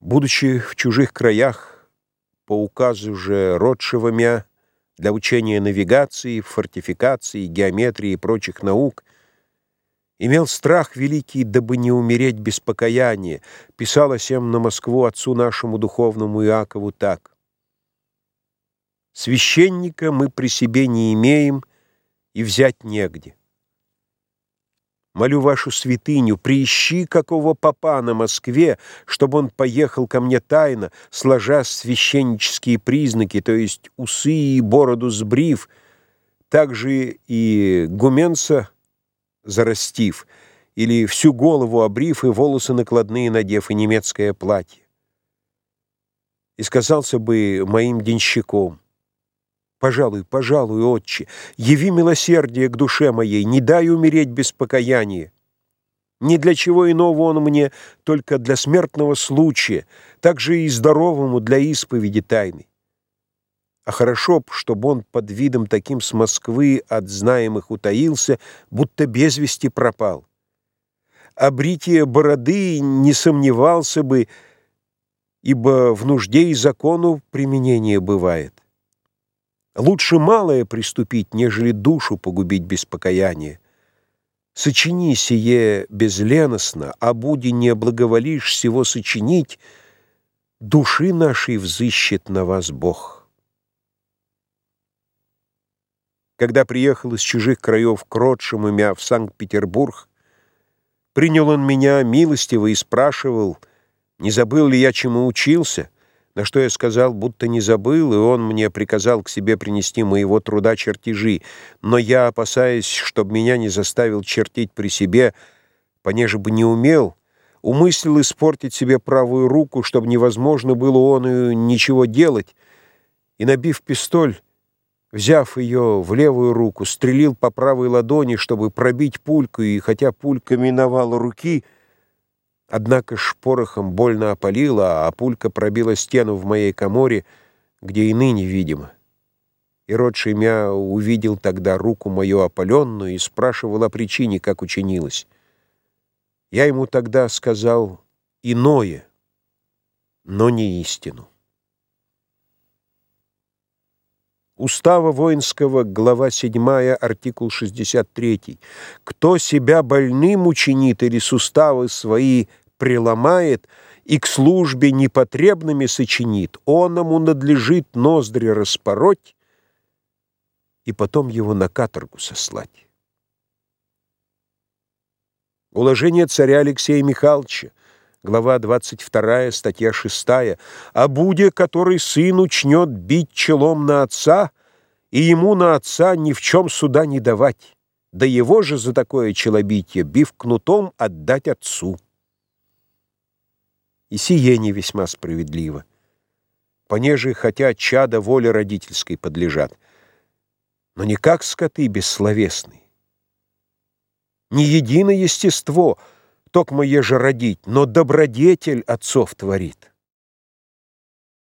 Будучи в чужих краях, по указу же Ротшева для учения навигации, фортификации, геометрии и прочих наук, имел страх великий, дабы не умереть без покаяния, писал о сем на Москву отцу нашему духовному Иакову так. «Священника мы при себе не имеем и взять негде. Молю вашу святыню, приищи какого попа на Москве, чтобы он поехал ко мне тайно, сложа священнические признаки, то есть усы и бороду сбрив, также и гуменца зарастив, или всю голову обрив и волосы накладные надев, и немецкое платье. И сказался бы моим денщиком — Пожалуй, пожалуй, отче, яви милосердие к душе моей, не дай умереть без покаяния. Ни для чего иного он мне, только для смертного случая, так же и здоровому для исповеди тайны. А хорошо б, чтобы он под видом таким с Москвы от знаемых утаился, будто без вести пропал. А бритие бороды не сомневался бы, ибо в нужде и закону применение бывает. Лучше малое приступить, нежели душу погубить без покаяния. Сочини сие безленостно, а буди не благоволишь всего сочинить, души нашей взыщет на вас Бог. Когда приехал из чужих краев к родшему мя в Санкт-Петербург, принял он меня милостиво и спрашивал, не забыл ли я, чему учился — на что я сказал, будто не забыл, и он мне приказал к себе принести моего труда чертежи, но я, опасаясь, чтобы меня не заставил чертить при себе, понеже бы не умел, умыслил испортить себе правую руку, чтобы невозможно было он и ничего делать, и, набив пистоль, взяв ее в левую руку, стрелил по правой ладони, чтобы пробить пульку, и хотя пулька миновала руки — Однако ж порохом больно опалило, а пулька пробила стену в моей коморе, где и ныне видимо. И род Шемя увидел тогда руку мою опаленную и спрашивал о причине, как учинилось. Я ему тогда сказал иное, но не истину. Устава воинского, глава 7, артикул 63. «Кто себя больным учинит или суставы свои преломает и к службе непотребными сочинит, он ему надлежит ноздри распороть и потом его на каторгу сослать». Уложение царя Алексея Михайловича, глава 22, статья 6, «О Буде, который сын учнет бить челом на отца, и ему на отца ни в чем суда не давать, да его же за такое челобитие, бив кнутом, отдать отцу». И сие не весьма справедливо, понеже хотя чада воле родительской подлежат, но не как скоты бессловесные. Не единое естество — токмо еже родить, но добродетель отцов творит.